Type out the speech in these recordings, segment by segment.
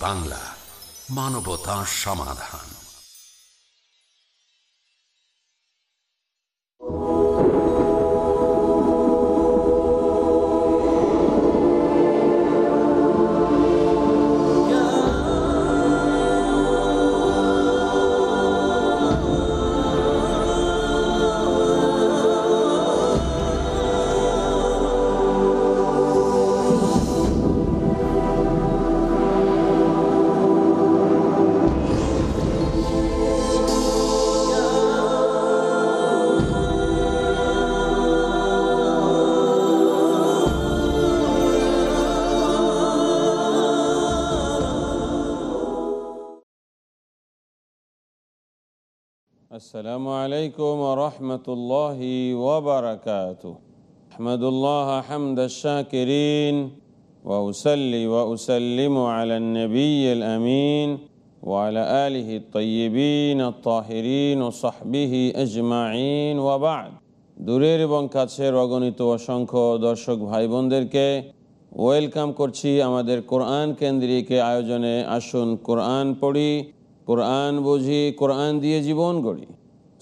বাংলা মানবতা সমাধান السلام عليكم ورحمة الله وبركاته أحمد الله حمد الشاكرين وأسلي وأسلم على النبي الأمين وعلى آله الطيبين الطاهرين وصحبه أجمعين وبعد দূরের এবং কাছের অগণিত অসংখ্য দর্শক ভাই বোনদেরকে ওয়েলকাম করছি আমাদের কোরআন কেন্দ্রিক আয়োজনে আসুন কোরআন পড়ি কোরআন বুঝি কোরআন দিয়ে জীবন গড়ি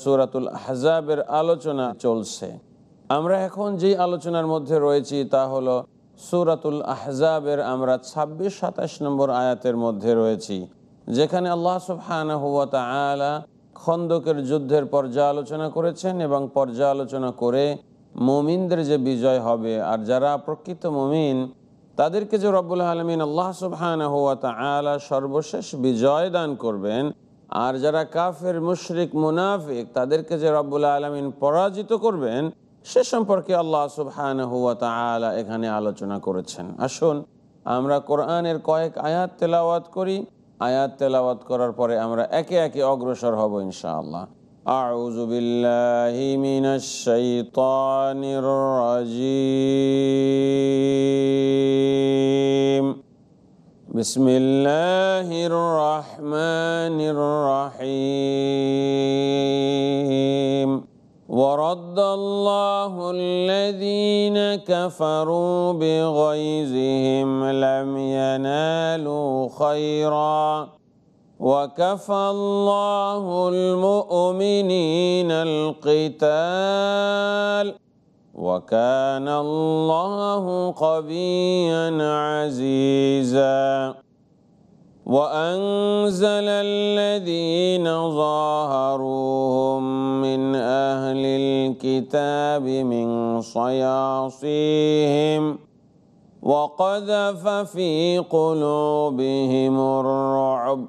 সুরাতুল হাজাবের আলোচনা চলছে। আমরা এখন যেই আলোচনার মধ্যে রয়েছি তা হলো সুরাতুল আহজাবের আমরা ২৬ সাতাশ নম্বর আয়াতের মধ্যে রয়েছি, যেখানে আল্লাহ সুবহানাহ হুয়া তাআলা খন্দকের যুদ্ধের পর্যালোচনা করেছেন এবং পর্যালোচনা করে মুমিনদের যে বিজয় হবে আর যারা প্রকৃত মুমিন, তাদেরকে যে রব্বুল আলমিন আল্লাহ সুবহানাহ হুয়া তাআলা সর্বশেষ বিজয় দান করবেন আর যারা কাফের মুশরিক মুনাফিক তাদেরকে যে রব্বুল আলমিন পরাজিত করবেন সে সম্পর্কে আল্লাহ সুবহানাহ হুয়া তাআলা এখানে আলোচনা করেছেন আসুন আমরা কোরআনের কয়েক আয়াত তেলাওয়াত করি আয়াত তেলাওয়াত করার পরে আমরা একে একে অগ্রসর হব ইনশাআল্লাহ أعوذ بالله من الشيطان الرجيم بسم الله الرحمن الرحيم. ورد الله الذين كفروا بغيظهم لم ينالوا خيرا. وكفى الله المؤمنين القتال. وكان الله قويا عزيزا. وأنزل الذين ظاهروهم من أهل الكتاب من صياصيهم وقذف في قلوبهم الرعب.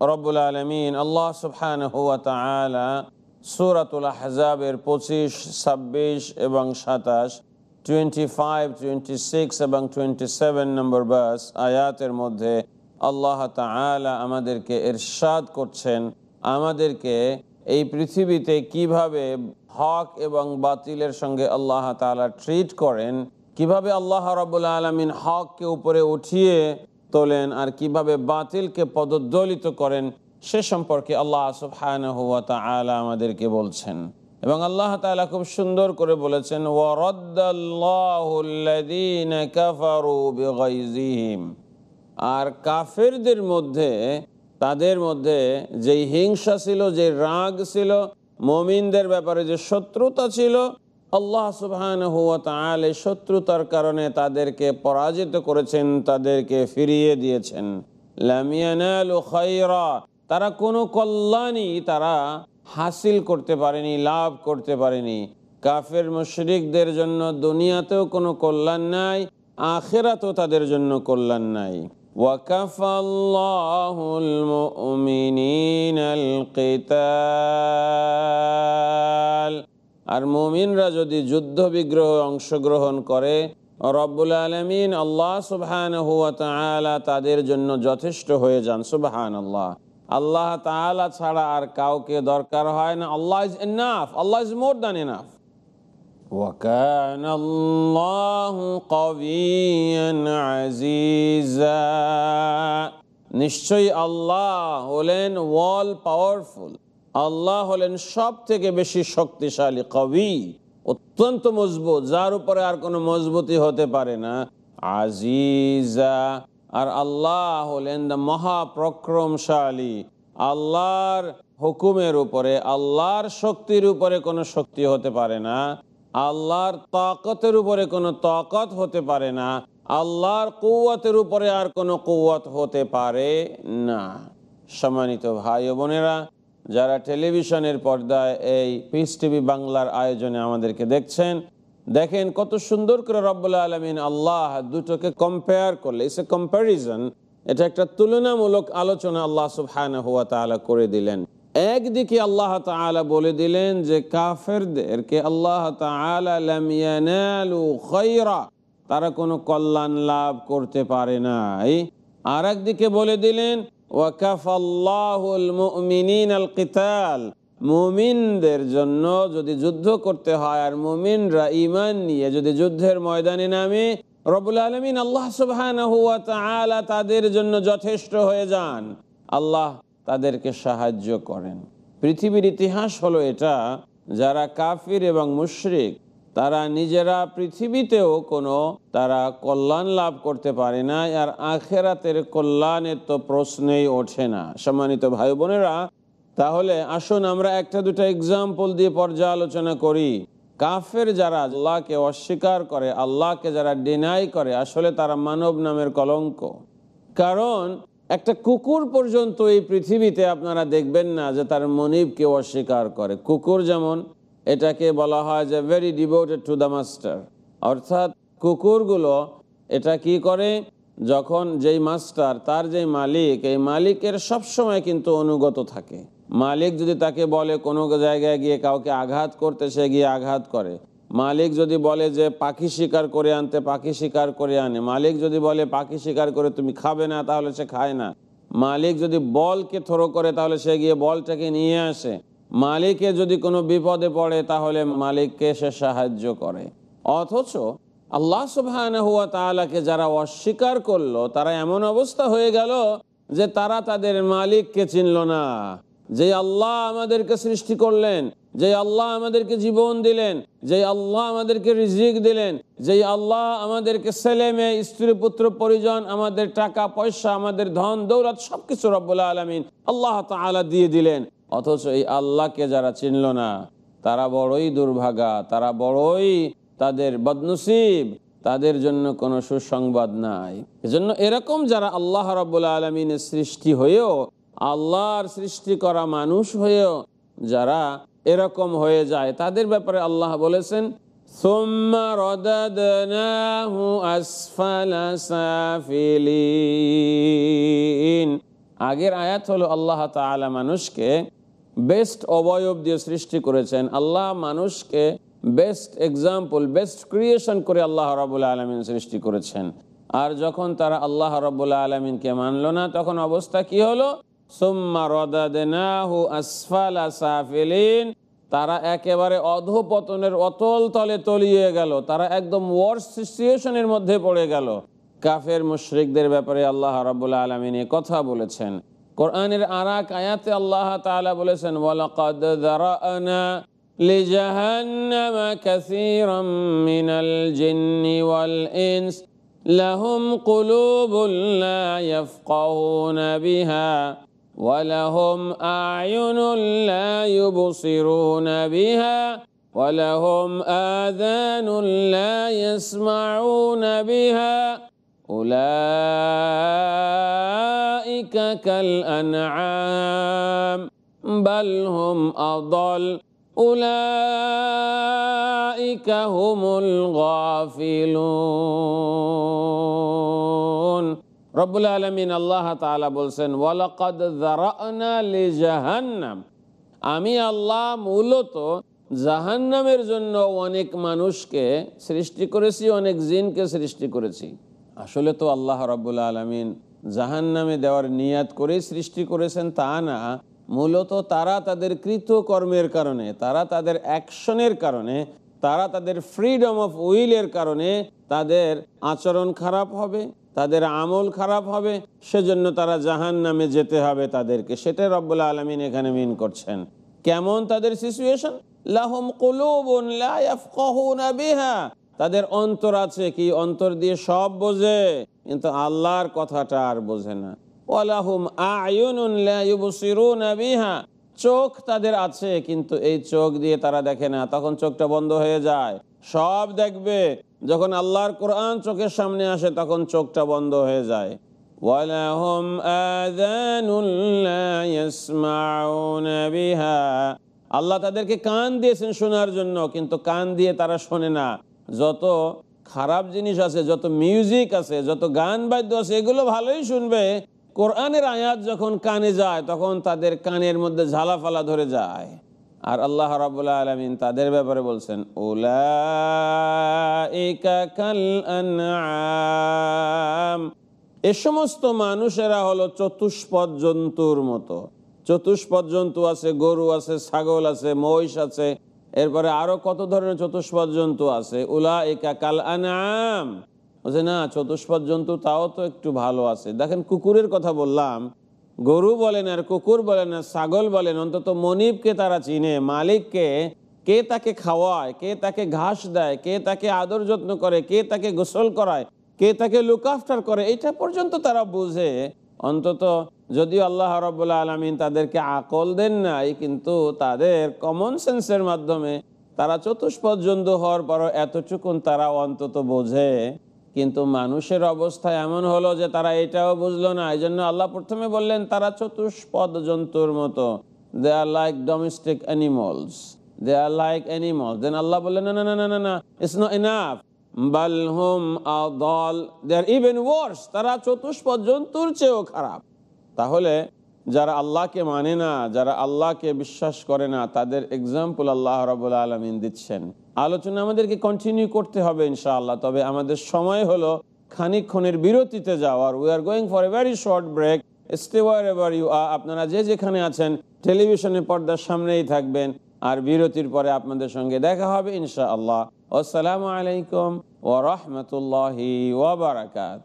রব্বুল আলমিন আল্লাহ সুবহান হুয়া তালা সুরাতুল আহজাবের পঁচিশ, ছাব্বিশ এবং সাতাশ টোয়েন্টি ফাইভ টোয়েন্টি সিক্স এবং টোয়েন্টি সেভেন নম্বর বাস আয়াতের মধ্যে আল্লাহ তালা আমাদেরকে এরশাদ করছেন, আমাদেরকে এই পৃথিবীতে কীভাবে হক এবং বাতিলের সঙ্গে আল্লাহ তালা ট্রিট করেন, কীভাবে আল্লাহ রবুল্লা আলমিন হককে উপরে উঠিয়ে তোলেন আর কীভাবে বাতিলকে পদদলিত করেন, সে সম্পর্কে আল্লাহ সুবহানাহু ওয়া তাআলা আমাদেরকে বলছেন। এবং আল্লাহ তাআলা খুব সুন্দর করে বলেছেন আর কাফেরদের মধ্যে, তাদের মধ্যে যেই হিংসা ছিল যে রাগ ছিল, মমিনদের ব্যাপারে যে শত্রুতা ছিল আল্লাহ সুবাহান হুয়া তাহলে শত্রুতার কারণে তাদেরকে পরাজিত করেছেন, তাদেরকে ফিরিয়ে দিয়েছেন। তারা কোনো কল্যাণই তারা হাসিল করতে পারেনি, লাভ করতে পারেনি। কাফের মুশরিকদের জন্য দুনিয়াতেও কোনো কল্যাণ নাই, আখেরাতেও তাদের জন্য কল্যাণ নাই। ওয়াকাফাল্লাহুল আর মুমিনরা যদি যুদ্ধ বিগ্রহ অংশগ্রহণ করে রব্বুল আলমিন আল্লাহ সুবহান হুয়া তাআলা তাদের জন্য যথেষ্ট হয়ে যান সুবহান আল্লাহ আল্লাহ তাআলা ছাড়া আর কাউকে দরকার হয় না Allah is enough Allah is more than enough وكان الله قويا عزيزا নিশ্চয়ই আল্লাহ হলেন ওয়াল পাওয়ারফুল আল্লাহ হলেন সব থেকে বেশি শক্তিশালী কবি। অত্যন্ত মজবুত, যার উপরে আর কোনো মজবুতি হতে পারে না। আজিজা। আর আল্লাহ হলেন মহাপ্রক্রমশালী। আল্লাহর হুকুমের উপরে, আল্লাহর শক্তির উপরে কোনো শক্তি হতে পারে না। আল্লাহর তাকতের উপরে কোনো তাকত হতে পারে না। আল্লাহর কৌয়াতের উপরে আর কোনো কৌয়াত হতে পারে না। সম্মানিত ভাই বোনেরা যারা টেলিভিশনের পর্দায় এই পিস টিভি বাংলার আয়োজনে আমাদেরকে দেখছেন, দেখেন কত সুন্দর করে রব্বুল্লা আলমিন আল্লাহ দুটোকে কম্পেয়ার করলে ইস এ কম্প্যারিজন এটা একটা তুলনামূলক আলোচনা আল্লাহ সুবহানাহু হুয়া তাআলা করে দিলেন। একদিকে আল্লাহ তাআলা বলে দিলেন যে কাফেরদেরকে আল্লাহ খায়রা, তারা কোনো কল্যাণ লাভ করতে পারে নাই। আর একদিকে বলে দিলেন মুমিনদের জন্য যদি যুদ্ধ করতে হয় আর মুমিনরা ইমান নিয়ে যদি যুদ্ধের ময়দানে নামে রবুল আলমিন আল্লাহ তাআলা তাদের জন্য যথেষ্ট হয়ে যান। আল্লাহ তাদেরকে সাহায্য করেন। পৃথিবীর ইতিহাস হলো এটা, যারা কাফির এবং মুশরিক তারা নিজেরা পৃথিবীতেও কোনো তারা কল্যাণ লাভ করতে পারে না আর আখেরাতের কল্যাণের তো প্রশ্নেই ওঠে না। সম্মানিত ভাই বোনেরা তাহলে আসুন আমরা একটা দুটো এক্সাম্পল দিয়ে পর্যালোচনা করি। কাফের যারা আল্লাহকে অস্বীকার করে, আল্লাহকে যারা ডিনাই করে, আসলে তারা মানব নামের কলঙ্ক। কারণ একটা কুকুর পর্যন্ত এই পৃথিবীতে আপনারা দেখবেন না যে তার মনিবকে অস্বীকার করে। কুকুর যেমন এটাকে বলা হয় যে very devoted to the master অর্থাৎ কুকুরগুলো এটা কি করে? যখন যেই মাস্টার তার যেই মালিক, এই মালিকের সব সময় কিন্তু অনুগত থাকে। মালিক যদি তাকে বলে কোনো জায়গায় গিয়ে কাউকে আঘাত করতে, সে গিয়ে আঘাত করে। মালিক যদি বলে যে পাখি শিকার করে আনতে, পাখি শিকার করে আনে। মালিক যদি বলে পাখি শিকার করে তুমি খাবে না, তাহলে সে খায় না। মালিক যদি বলকে থ্রো করে, তাহলে সে গিয়ে বলটাকে নিয়ে আসে। মালিকে যদি কোনো বিপদে পড়ে, তাহলে মালিককে সে সাহায্য করে। অথচ আল্লাহ হুয়া তালাকে যারা অস্বীকার করল, তারা এমন অবস্থা হয়ে গেল যে তারা তাদের মালিককে চিনল না। যে আল্লাহ আমাদেরকে সৃষ্টি করলেন, যে আল্লাহ আমাদেরকে জীবন দিলেন, যে আল্লাহ আমাদেরকে রিজিক দিলেন, যে আল্লাহ আমাদেরকে ছেলে মেয়ে, স্ত্রী, পুত্র, পরিজন, আমাদের টাকা, পয়সা, আমাদের ধন, দৌলত, সবকিছু রব্বুল্লাহ আলমিন আল্লাহ তালা দিয়ে দিলেন। অথচ এই আল্লাহকে যারা চিনল না, তারা বড়ই দুর্ভাগা, তারা বড়ই তাদের বদনসিব, তাদের জন্য কোনো সুসংবাদ নাই। এজন্য এরকম যারা আল্লাহ রব্বুল্লা আলমিনের সৃষ্টি হয়েও, আল্লাহর সৃষ্টি করা মানুষ হয়েও যারা এরকম হয়ে যায়, তাদের ব্যাপারে আল্লাহ বলেছেন আগের আয়াত হলো আল্লাহ তালা মানুষকে বেস্ট অবয়ব দিয়ে সৃষ্টি করেছেন। আল্লাহ মানুষকে বেস্ট এক্সাম্পল, বেস্ট ক্রিয়েশন করে আল্লাহ রবুল্লা আলমিন সৃষ্টি করেছেন। আর যখন তারা আল্লাহ রবুল্লা আলমিনকে মানল না, তখন অবস্থা কি হলো? তারা একেবারে অধপতনের অতল তলে তলিয়ে গেল। তারা একদম ওয়ার্স সিচুয়েশনের মধ্যে পড়ে গেল। কাফের মুশরিকদের ব্যাপারে আল্লাহ রাবুল্লাহ আলমিন কথা বলেছেন। কোরআনের আরাক আয়াতে আল্লাহ তাআলা বলেছেন ওয়ালাকাদ যারানা লিজাহান্নাম কাসীরাম মিনাল জিন্নি ওয়াল ইনস লাহুম কুলুবুন লা ইয়াফকাহুনা বিহা ولهم أعين لا يبصرون بها ولهم آذان لا يسمعون بها أولئك كالأنعام بل هم أضل أولئك هم الغافلون রব্বুল আলমিন আল্লাহ তালা বলছেন ওয়ালাকাদ জাহান্নাম আমি আল্লাহ মূলত জাহান্নামের জন্য অনেক মানুষকে সৃষ্টি করেছি অনেক জিনকে সৃষ্টি করেছি আসলে তো আল্লাহ রাবুল আলমিন জাহান্নামে দেওয়ার নিয়াত করেই সৃষ্টি করেছেন তা না। মূলত তারা তাদের কৃতকর্মের কারণে, তারা তাদের অ্যাকশনের কারণে, তারা তাদের ফ্রিডম অফ উইলের কারণে তাদের আচরণ খারাপ হবে, তাদের আমল খারাপ হবে, সেজন্য তারা জাহান নামে যেতে হবে তাদেরকে। সেটা রব্বুল আলমিন এখানে মিন করছেন। কেমন তাদের সিচুয়েশন লাহুম কুলুবুন লা ইয়াফকাহুনা বিহা। তাদের অন্তর আছে কি? অন্তর দিয়ে সব বোঝে, কিন্তু আল্লাহর কথাটা আর বোঝে না। চোখ তাদের আছে, কিন্তু এই চোখ দিয়ে তারা দেখে না। তখন চোখটা বন্ধ হয়ে যায়। সব দেখবে। যখন আল্লাহর কোরআন চোখের সামনে আসে, তখন চোখটা বন্ধ হয়ে যায়। আল্লাহ তাদেরকে কান দিয়েছেন শোনার জন্য, কিন্তু কান দিয়ে তারা শোনে না। যত খারাপ জিনিস আছে, যত মিউজিক আছে, যত গান বাদ্য আছে, এগুলো ভালোই শুনবে। কোরআনের আয়াত যখন কানে যায়, তখন তাদের কানের মধ্যে ঝালাফালা ধরে যায়। আর আল্লাহ রাবুল্লাহ আলমিন তাদের ব্যাপারে বলছেন এ সমস্ত মানুষেরা হলো চতুষ্পদ জন্তুর মতো। চতুষ্পদ জন্তু আছে, গরু আছে, ছাগল আছে, মহিষ আছে। এরপরে আরও কত ধরনের চতুষ্পদ জন্তু আছে? উলা একা কাল আনাম বলছে, না, চতুষ্পদ জন্তু তাও তো একটু ভালো আছে। দেখেন, কুকুরের কথা বললাম। গরু বলেন আর কুকুর বলেন আর ছাগল বলেন, অন্তত মনিবকে তারা চিনে, মালিককে। কে তাকে খাওয়ায়, কে তাকে ঘাস দেয়, কে তাকে আদর যত্ন করে, কে তাকে গোসল করায়, কে তাকে লুক আফটার করে এটা পর্যন্ত তারা বুঝে। অন্তত যদিও আল্লাহ রবাহ আলমিন তাদেরকে আকল দেন নাই, কিন্তু তাদের কমন সেন্সের মাধ্যমে তারা চতুষ্পদ জন্তু হওয়ার পরও এতটুকুন তারা অন্তত বোঝে। কিন্তু মানুষের অবস্থা এমন হলো যে তারা এটাও বুঝলো না। এই জন্য আল্লাহ প্রথমে বললেন, তারা চতুষ্পদ জন্তুর মতো। They are like domestic animals they are like animals then আল্লাহ বললেন, না না না না না না ইটস নট ইনাফ বালহুম আদল দে আর ইভেন ওয়ার্স তারা চতুষ্পদ জন্তুর চেয়েও খারাপ। তাহলে যারা আল্লাহকে মানে না, যারা আল্লাহকে বিশ্বাস করে না, তাদের এক্সাম্পল আল্লাহ রবুল্লা আলমিন দিচ্ছেন। আলোচনা আমাদেরকে কন্টিনিউ করতে হবে ইনশাআল্লাহ, তবে আমাদের সময় হলো খানিকক্ষণের বিরতিতে যাওয়ার। We are going for a very short break ever you আপনারা যে যেখানে আছেন, টেলিভিশনের পর্দার সামনেই থাকবেন। আর বিরতির পরে আপনাদের সঙ্গে দেখা হবে ইনশা আল্লাহ আসসালামু আলাইকুম ও রহমতুল্লাহি ওবরাকাত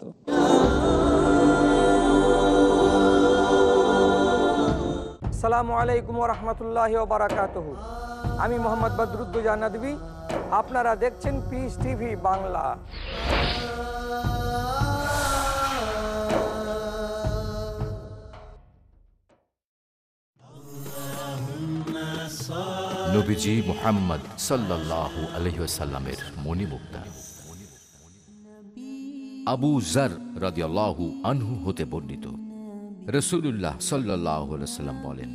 আসসালামু আলাইকুম রহমতুল্লাহ বারাকাত আমি মোহাম্মদ বদরুদ্দুজা নদী আপনারা দেখছেন পিস টিভি বাংলা। মোহাম্মদ আবু জার রাদিয়াল্লাহু আনহু হতে বর্ণিত। রসুল্লাহ সাল্লাম বলেন,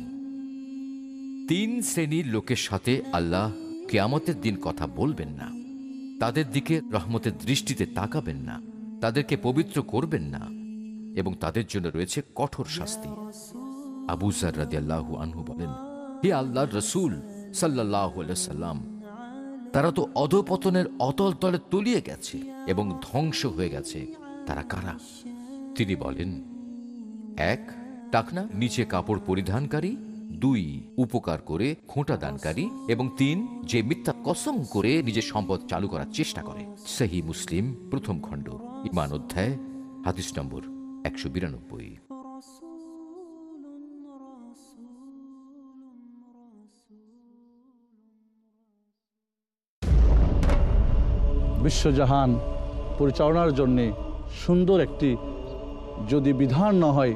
তিন শ্রেণির লোকের সাথে আল্লাহ কেয়ামতের দিন কথা বলবেন না, তাদের দিকে রহমতের দৃষ্টিতে তাকাবেন না, তাদেরকে পবিত্র করবেন না এবং তাদের জন্য রয়েছে কঠোর শাস্তি। আবু জার আল্লাহ আনহু বলেন, হে আল্লাহর রসুল সাল্লাহ সাল্লাম তারা তো অধপতনের অতল তলে তলিয়ে গেছে এবং ধ্বংস হয়ে গেছে, তারা কারা? তিনি বলেন এক, টাকনা, নিচে কাপড় পরিধানকারী। দুই, উপকার করে খোঁটা দানকারী। এবং তিন, যে মিথ্যা কসম করে নিজের সম্পদ চালু করার চেষ্টা করে। সেহী মুসলিম, প্রথম খণ্ড। ইমান অধ্যায়, হাদিস নম্বর একশো বিরানব্বই। বিশ্বজাহান পরিচালনার জন্যে সুন্দর একটি যদি বিধান না হয়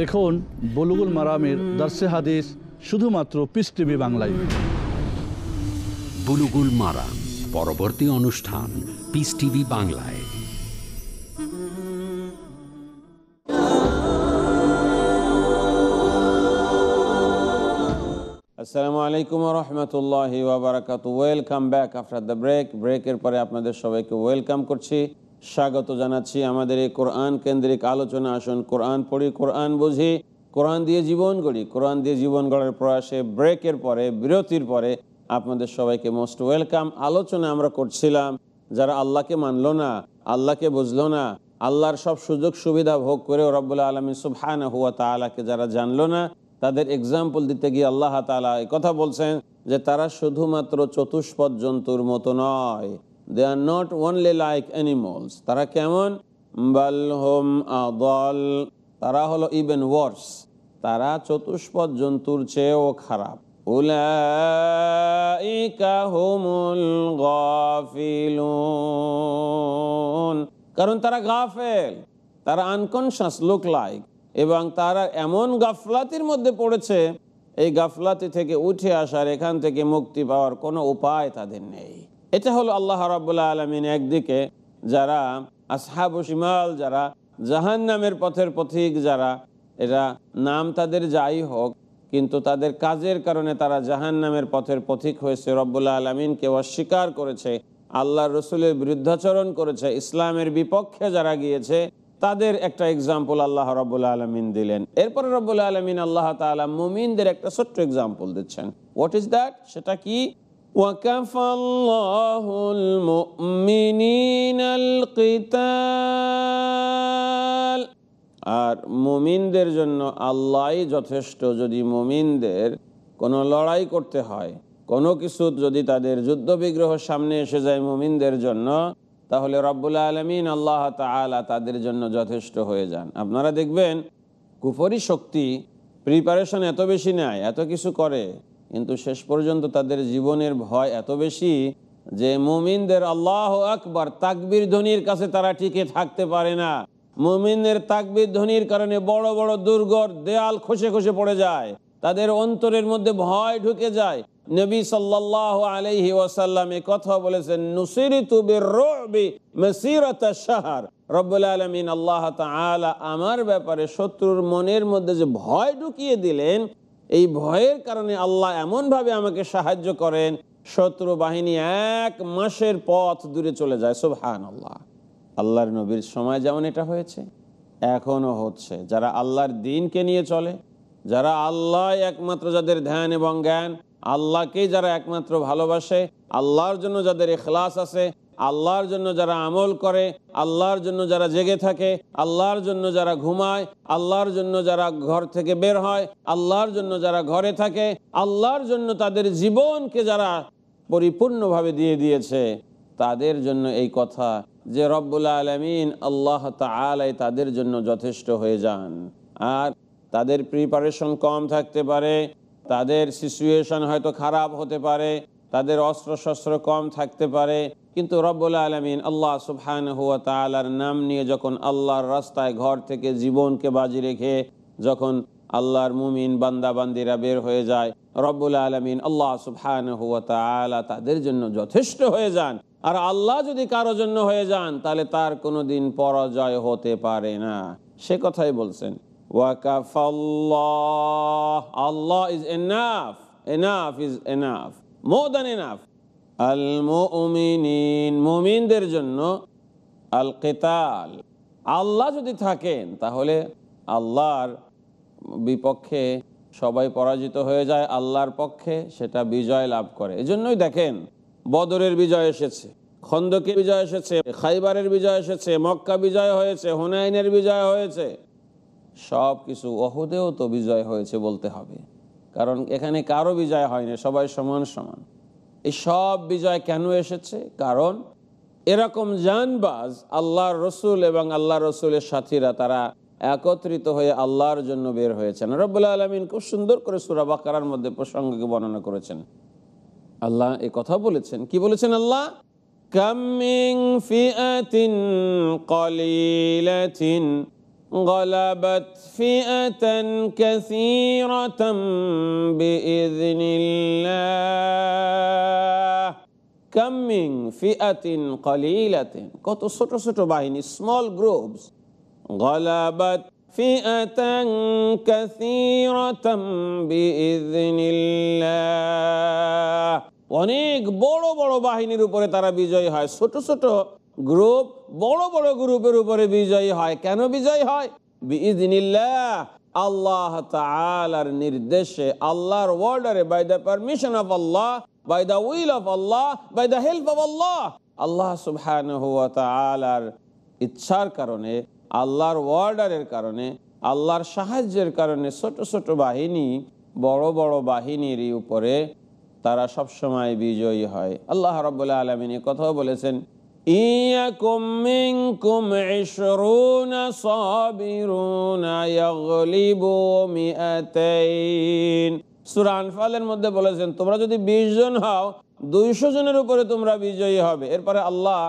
দেখুন বলুগুল মারামের দার্সে হাদিস শুধুমাত্র পিস টিভি বাংলায়। বুলুগুল মারাম পরবর্তী অনুষ্ঠান পিস টিভি বাংলায়। আসসালামু আলাইকুম রহমতুল্লাহি ওবরাকাত welcome back after the break ব্রেকের পরে আপনাদের সবাইকে ওয়েলকাম করছি। স্বাগত জানাচ্ছি আমাদের এই কোরআন কেন্দ্রিক আলোচনা আসুন কোরআন পড়ি, কোরআন বুঝি, কোরআন দিয়ে জীবন গড়ি, কোরআন দিয়ে জীবন গড়ার প্রয়াসে ব্রেকের পরে, বিরতির পরে আপনাদের সবাইকে মোস্ট ওয়েলকাম আলোচনা আমরা করছিলাম। যারা আল্লাহকে মানলো না, আল্লাহকে বুঝলো না, আল্লাহর সব সুযোগ সুবিধা ভোগ করে রব্বুল্লাহ আলমী সুবহান হুয়া তালাকে যারা জানলো না, তাদের এক্সাম্পল দিতে গিয়ে আল্লাহ তালা কথা বলছেন যে তারা শুধুমাত্র চতুষ্পদ জন্তুর মতো নয়। They are not only like animals তারা কেমন? বালহম আদল। তারা হলো ইভেন ওয়ার্স তারা চতুষ্পদ জন্তুর চেয়েও খারাপ। কারণ তারা গাফেল। তারা আনকনশাস লুক লাইক এবং তারা এমন গাফলাতির মধ্যে পড়েছে, এই গাফলাতি থেকে উঠে আসার এখান থেকে মুক্তি পাওয়ার কোনো উপায় তাদের নেই। এটা হলো আল্লাহ রাবুল্লাহ আলমিন একদিকে যারা আসহাবু শিমাল, যারা জাহান নামের পথের পথিক, যারা এরা নাম তাদের যাই হোক, কিন্তু তাদের কাজের কারণে তারা জাহান নামের পথের পথিক হয়েছে রব্বুল্লাহ আলমিনকে অস্বীকার করেছে আল্লাহ রসুলের বিরুদ্ধাচরণ করেছে, ইসলামের বিপক্ষে যারা গিয়েছে, তাদের একটা এক্সাম্পল আল্লাহ রব্বুল্লা আলমিন দিলেন। এরপরে রব্বুল্লা আলমিন আল্লাহ তালা মুমিনদের একটা ছোট্ট এক্সাম্পল দিচ্ছেন। হোয়াট ইজ দ্যাট সেটা কি? وكفى الله المؤمنين القتال আর মুমিনদের জন্য আল্লাহই যথেষ্ট যদি মুমিনদের কোনো লড়াই করতে হয় কোনো কিছু যদি তাদের যুদ্ধ বিগ্রহ সামনে এসে যায় মুমিনদের জন্য তাহলে রব্বুল আলমিন আল্লাহ তালা তাদের জন্য যথেষ্ট হয়ে যান আপনারা দেখবেন কুফরি শক্তি প্রিপারেশন এত বেশি নেয় এত কিছু করে কিন্তু শেষ পর্যন্ত তাদের জীবনের ভয় এত বেশি যে মুমিনদের আল্লাহ আকবার তাকবির ধ্বনির কাছে তারা টিকে থাকতে পারে না। মুমিনের তাকবির ধ্বনির কারণে বড় বড় দুর্গর দেয়াল খসে খসে পড়ে যায়। তাদের অন্তরের মধ্যে ভয় ঢুকে যায়। নবী সাল্লাহ আলহি ওয়াসাল্লাম এ কথা বলেছেন রব্বুল আলামিন আল্লাহ আমার ব্যাপারে শত্রুর মনের মধ্যে যে ভয় ঢুকিয়ে দিলেন এই ভয়ের কারণে আল্লাহ এমন ভাবে আমাকে সাহায্য করেন, শত্রু বাহিনী এক মাসের পথ দূরে চলে যায়। সুবহান আল্লাহ আল্লাহর নবীর সময় যেমন এটা হয়েছে এখনও হচ্ছে। যারা আল্লাহর দিনকে নিয়ে চলে, যারা আল্লাহ একমাত্র যাদের ধ্যান এবং জ্ঞান, আল্লাহকেই যারা একমাত্র ভালোবাসে, আল্লাহর জন্য যাদের এখলাস আছে আল্লাহর জন্য যারা আমল করে, আল্লাহর জন্য যারা জেগে থাকে, আল্লাহর জন্য যারা ঘুমায়, আল্লাহর জন্য যারা ঘর থেকে বের হয়, আল্লাহর জন্য যারা ঘরে থাকে, আল্লাহর জন্য তাদের জীবনকে যারা পরিপূর্ণভাবে দিয়ে দিয়েছে, তাদের জন্য এই কথা যে রব্বুল আলমিন আল্লাহ তালাই তাদের জন্য যথেষ্ট হয়ে যান। আর তাদের প্রিপারেশন কম থাকতে পারে, তাদের সিচুয়েশন হয়তো খারাপ হতে পারে, তাদের অস্ত্র শস্ত্র কম থাকতে পারে কিন্তু রব্বুল আলমিন আল্লাহ সুবহান হুয়া তালার নাম নিয়ে যখন আল্লাহর রাস্তায় ঘর থেকে জীবনকে বাজি রেখে যখন আল্লাহর মুমিন বান্দাবান্দিরা বের হয়ে যায়, রব্বুল আলমিন আল্লাহ সুবহান হুয়া তালা তাদের জন্য যথেষ্ট হয়ে যান। আর আল্লাহ যদি কারও জন্য হয়ে যান, তাহলে তার কোনো দিন পরাজয় হতে পারে না। সে কথাই বলছেন Allah is enough enough is enough, more than enough. আল মুমিনদের জন্য আল কেতাল আল্লাহ যদি থাকেন, তাহলে আল্লাহর বিপক্ষে সবাই পরাজিত হয়ে যায়, আল্লাহর পক্ষে সেটা বিজয় লাভ করে। এজন্যই দেখেন, বদরের বিজয় এসেছে, খন্দকে বিজয় এসেছে, খাইবারের বিজয় এসেছে, মক্কা বিজয় হয়েছে, হুনাইনের বিজয় হয়েছে। সব কিছু অহুদেও তো বিজয় হয়েছে বলতে হবে। কারণ এখানে কারও বিজয় হয়নি, সবাই সমান সমান। এই সব বিজয় কেন এসেছে? কারণ এরকম জানবাজ আল্লাহর রসুল এবং আল্লাহ রসুলের সাথীরা তারা একত্রিত হয়ে আল্লাহর জন্য বের হয়েছেন। রব্বুল আলমিন খুব সুন্দর করে সুরা বাকার মধ্যে প্রসঙ্গকে বর্ণনা করেছেন। আল্লাহ এ কথা বলেছেন। কি বলেছেন আল্লাহ? Coming ফিআতিন কলিলাতিন গলাবত ফিআতান কাসীরাতাম বিইذنিল Ming ফিআতিন কলিলাতিন। কত ছোট ছোট বাহিনী স্মল গ্রুপস গলাবাত ফিআতান কাসীরাতাম বিইذنিল্লাহ অনেক বড় বড় বাহিনীর উপরে তারা বিজয়ী হয়। ছোট ছোট গ্রুপ বড় বড় গ্রুপের উপরে বিজয়ী হয়। কেন বিজয়ী হয়? বিইذنিল্লাহ আল্লাহ তাআলার নির্দেশে, আল্লাহর অর্ডারে by the permission of Allah by the will of Allah by the help of Allah আল্লাহ সুবহানাহু ওয়া ইচ্ছার কারণে, আল্লাহর ওয়ার্ডারের কারণে, আল্লাহর সাহায্যের কারণে ছোট ছোট বাহিনী, বড় বড় বাহিনীর উপরে তারা সবসময় বিজয়ী হয়। আল্লাহ রব্বুল্লাহ আলমিন কথাও বলেছেন ইয়াগলিবু মিআতাইন। সূরা আনফালের মধ্যে বলেছেন, তোমরা যদি 20 জন হও 200 জনের উপরে তোমরা বিজয়ী হবে। এরপরে আল্লাহ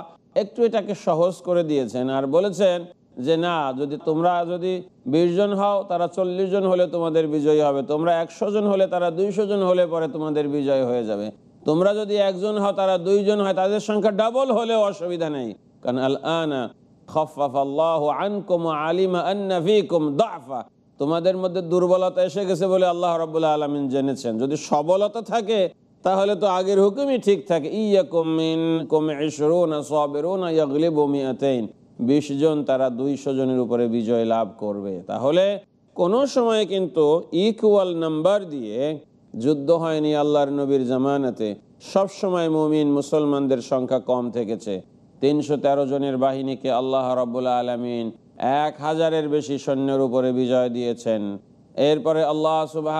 একটু এটাকে সহজ করে দিয়েছেন আর বলেছেন যে, না, যদি তোমরা যদি বিশ জন হও, তারা চল্লিশ জন হলে তোমাদের বিজয়ী হবে। তোমরা একশো জন হলে তারা দুইশো জন হলে পরে তোমাদের বিজয় হয়ে যাবে। তোমরা যদি একজন হও, তারা দুইজন হয়, তাদের সংখ্যা ডাবল হলেও অসুবিধা নেই। কারণ আল আনা তোমাদের মধ্যে দুর্বলতা এসে গেছে বলে আল্লাহ রবুল্লাহ আলমিন জেনেছেন। যদি সবলতা থাকে, তাহলে তো আগের হুকুমই ঠিক থাকে। বিশ জন তারা দুইশো জনের উপরে বিজয় লাভ করবে। তাহলে কোনো সময় কিন্তু ইকুয়াল নাম্বার দিয়ে যুদ্ধ হয়নি আল্লাহর নবীর জামানাতে। সব সময় মুমিন মুসলমানদের সংখ্যা কম থেকেছে। তিনশো তেরো জনের বাহিনীকে আল্লাহ রব্বুল্লা আলমিন এক হাজারের বেশি সৈন্যের উপরে বিজয় দিয়েছেন। এরপরে আল্লাহ সুবাহ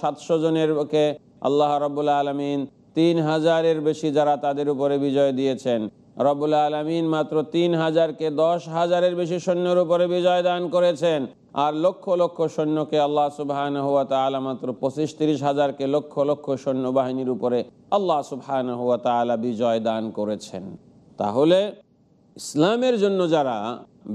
সাতশো জনেরকে আল্লাহ রব্বুল্লা আলমিন তিন হাজারের বেশি যারা তাদের উপরে বিজয় দিয়েছেন। রবুল্লা আলমিন মাত্র তিন হাজারকে দশ হাজারের বেশি সৈন্যের উপরে বিজয় দান করেছেন। আর লক্ষ লক্ষ সৈন্যকে আল্লাহ সুবহান হুয়া তালা মাত্র পঁচিশ তিরিশ হাজারকে লক্ষ লক্ষ সৈন্যবাহিনীর উপরে আল্লাহ সুবহান হুয়া তালা বিজয় দান করেছেন। তাহলে ইসলামের জন্য যারা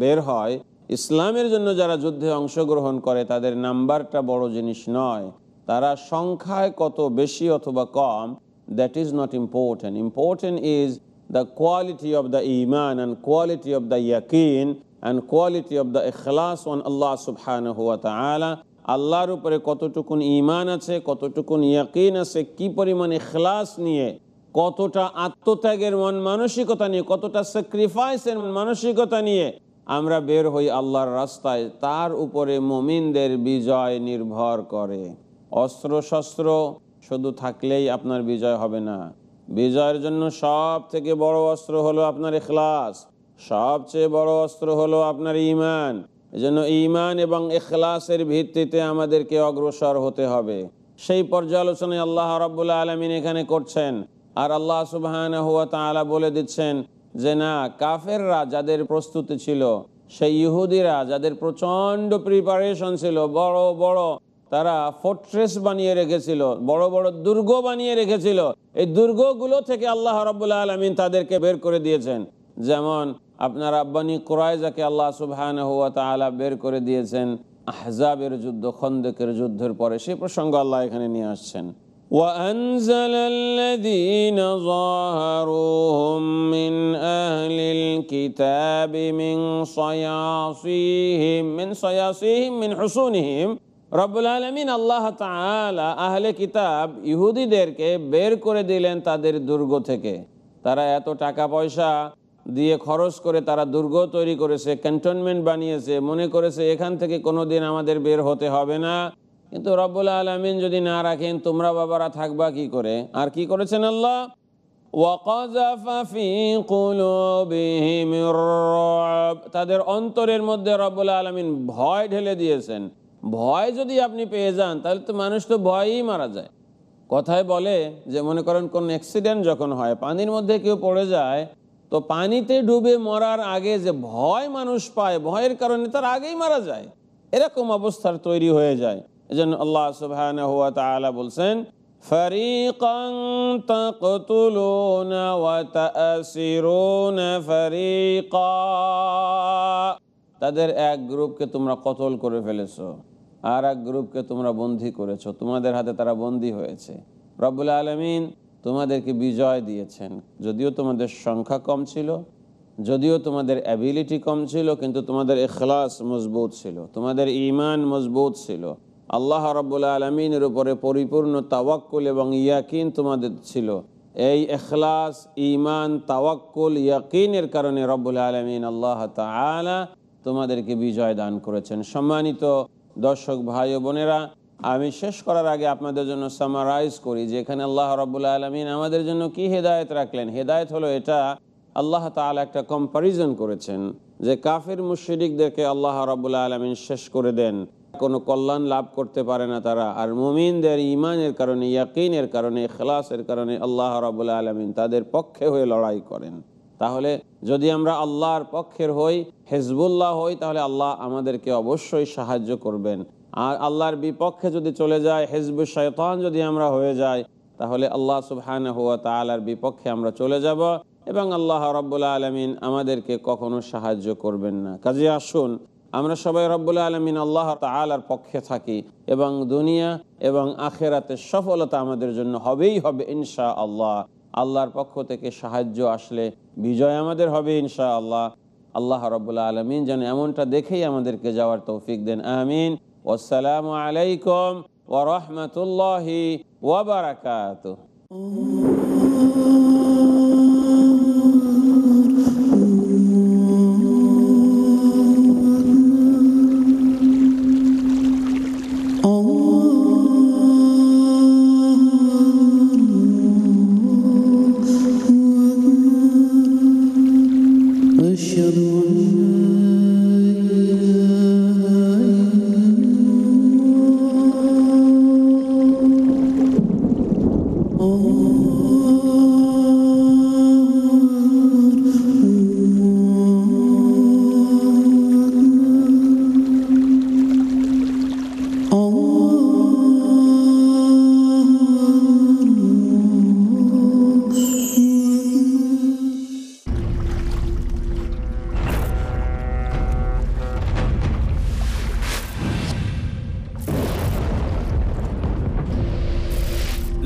বের হয়, ইসলামের জন্য যারা যুদ্ধে অংশগ্রহণ করে তাদের নাম্বারটা বড় জিনিস নয়। তারা সংখ্যায় কত বেশি অথবা কম that is not important important is the quality of the iman and quality of the yaqeen and quality of the ikhlas on Allah subhanahu wa ta'ala আল্লাহর উপরে কতটুকুন ইমান আছে, কতটুকুন ইয়াকিন আছে, কি পরিমাণ এখলাস নিয়ে, কতটা আত্মত্যাগের মন মানসিকতা নিয়ে, কতটা স্যাক্রিফাইসের মানসিকতা নিয়ে আমরা বের হই আল্লাহর রাস্তায়, তার উপরে মমিনদের বিজয় নির্ভর করে। অস্ত্র শস্ত্র শুধু থাকলেই আপনার বিজয় হবে না। বিজয়ের জন্য সব থেকে বড় অস্ত্র হলো আপনার এখলাস সবচেয়ে বড় অস্ত্র হলো আপনার ইমান এজন্য ইমান এবং এখলাসের ভিত্তিতে আমাদেরকে অগ্রসর হতে হবে। সেই পর্যালোচনায় আল্লাহ রাবুল্লাহ আলমিন এখানে করছেন। আর আল্লাহ তালা বলে দিচ্ছেন যে না, কাফেররা যাদের প্রস্তুতি ছিল, সেই ইহুদিরা যাদের প্রচণ্ড প্রিপারেশন ছিল, বড় বড়, তারা ফোর্ট্রেস বানিয়ে রেখেছিল, বড় বড় দুর্গ বানিয়ে রেখেছিল। এই দুর্গগুলো থেকে আল্লাহ রবাহ আলমিন তাদেরকে বের করে দিয়েছেন। যেমন, আপনার আব্বানি কোরআজাকে আল্লাহ সুবহান হুয়া তালা বের করে দিয়েছেন, আহজাবের যুদ্ধ, খন্দেকের যুদ্ধের পরে। সেই প্রসঙ্গ আল্লাহ এখানে নিয়ে আসছেন। وأنزل الذين ظاهروهم من أهل الكتاب من صياصيهم من صياصيهم من حصونهم রব্বুল আলমিন আল্লাহ তালা আহলে কিতাব ইহুদিদেরকে বের করে দিলেন তাদের দুর্গ থেকে তারা এত টাকা পয়সা দিয়ে খরচ করে তারা দুর্গ তৈরি করেছে ক্যান্টনমেন্ট বানিয়েছে মনে করেছে এখান থেকে কোনো দিন আমাদের বের হতে হবে না কিন্তু রব্বুল আলমিন যদি না রাখেন, তোমরা বাবারা থাকবা কি করে? আর কি করেছেন আল্লাহ? তাদের অন্তরের মধ্যে রব্বুল আলমিন ভয় ঢেলে দিয়েছেন। ভয় যদি আপনি পেয়ে যান, তাহলে তো মানুষ তো ভয়ই মারা যায়। কথায় বলে যে, মনে করেন কোন অ্যাক্সিডেন্ট যখন হয়, পানির মধ্যে কেউ পড়ে যায়, তো পানিতে ডুবে মরার আগে যে ভয় মানুষ পায়, ভয়ের কারণে তার আগেই মারা যায়। এরকম অবস্থার তৈরি হয়ে যায়। এজন্য আল্লাহ সুবহানাহু ওয়া তাআলা বলছেন তাকতুলুনা ওয়া তাসিরুনা ফরিকা। তাদের এক গ্রুপকে তোমরা কতল করে ফেলেছো, আর এক গ্রুপকে তোমরা বন্দি করেছ। তোমাদের হাতে তারা বন্দি হয়েছে। রব্বুল আলমিন তোমাদেরকে বিজয় দিয়েছেন। যদিও তোমাদের সংখ্যা কম ছিল, যদিও তোমাদের অ্যাবিলিটি কম ছিল, কিন্তু তোমাদের এখলাস মজবুত ছিল, তোমাদের ইমান মজবুত ছিল। আল্লাহ রব্বুল্লা আলমিনের উপরে পরিপূর্ণ তাওয়াক্কুল এবং ইয়াকিন তোমাদের ছিল। এই এখলাস ইমান তাওয়াক্কুল, ইয়াকিনের কারণে রব্বুল আলমিন আল্লাহ তালা তোমাদেরকে বিজয় দান করেছেন। সম্মানিত দর্শক ভাই বোনেরা, আমি শেষ করার আগে আপনাদের জন্য সামারাইজ করি যে এখানে আল্লাহ রব্বুল্লা আলমিন আমাদের জন্য কি হেদায়ত রাখলেন। হেদায়ত হলো এটা, আল্লাহ তালা একটা কম্পারিজন করেছেন যে কাফির মুশরিকদেরকে আল্লাহ রব্বুল্লা আলমিন শেষ করে দেন। কোনো কল্যাণ লাভ করতে পারে না তারা। আর মুমিনদের ইমানের কারণে, ইয়াকিনের কারণে খেলাসের কারণে আল্লাহ রবুল্লা আলমিন তাদের পক্ষে হয়ে লড়াই করেন। তাহলে যদি আমরা আল্লাহর পক্ষের হই, হেজবুল্লাহ হই, তাহলে আল্লাহ আমাদেরকে অবশ্যই সাহায্য করবেন। আর আল্লাহর বিপক্ষে যদি চলে যায় হেজবু শয়তান যদি আমরা হয়ে যাই, তাহলে আল্লাহ সুবহান হুয়া তালার বিপক্ষে আমরা চলে যাব এবং আল্লাহ রব্বুল্লা আলমিন আমাদেরকে কখনো সাহায্য করবেন না। কাজে আসুন আমরা সবাই রব্বুল্লা আলমিন আল্লাহ তালার পক্ষে থাকি এবং দুনিয়া এবং আখেরাতে সফলতা আমাদের জন্য হবেই হবে ইনশা আল্লাহ আল্লাহর পক্ষ থেকে সাহায্য আসলে বিজয় আমাদের হবে ইনশা আল্লাহ আল্লাহ রব্বুল্লা আলমিন যেন এমনটা দেখেই আমাদেরকে যাওয়ার তৌফিক দেন, আমিন। আসসালামু আলাইকুম ওরহমতুল্লাহি ওবরাকাত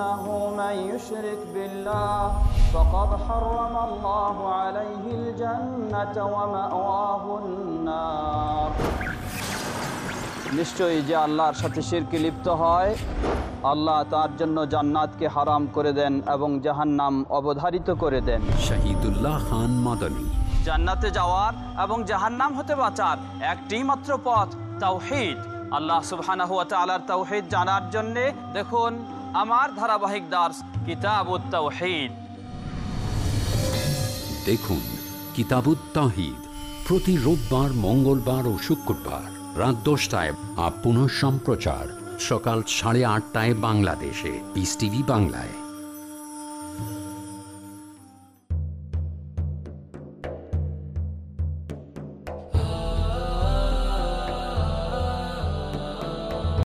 إنه من يشرك بالله فقد حرم الله عليه الجنة ومأواه النار নিশ্চয়ই যে আল্লাহর সাথে শিরকে লিপ্ত হয় আল্লাহ তার জন্য জান্নাতকে হারাম করে দেন এবং জাহান্নাম অবধারিত করে দেন শহীদুল্লাহ খান মাদানী জান্নাতে যাওয়ার এবং জাহান্নাম হতে বাঁচার একটি মাত্র পথ তাওহিদ আল্লাহ সুবহানাহু ওয়া তাআলার তাওহিদ জানার জন্য দেখুন আমার ধারাবাহিক দাস কিতাবুত তাওহিদ দেখুন কিতাবুত তাহিদ প্রতি রোববার, মঙ্গলবার ও শুক্রবার রাত দশটায় আর পুনঃ সম্প্রচার সকাল সাড়ে আটটায় বাংলাদেশে পিস টিভি বাংলায়।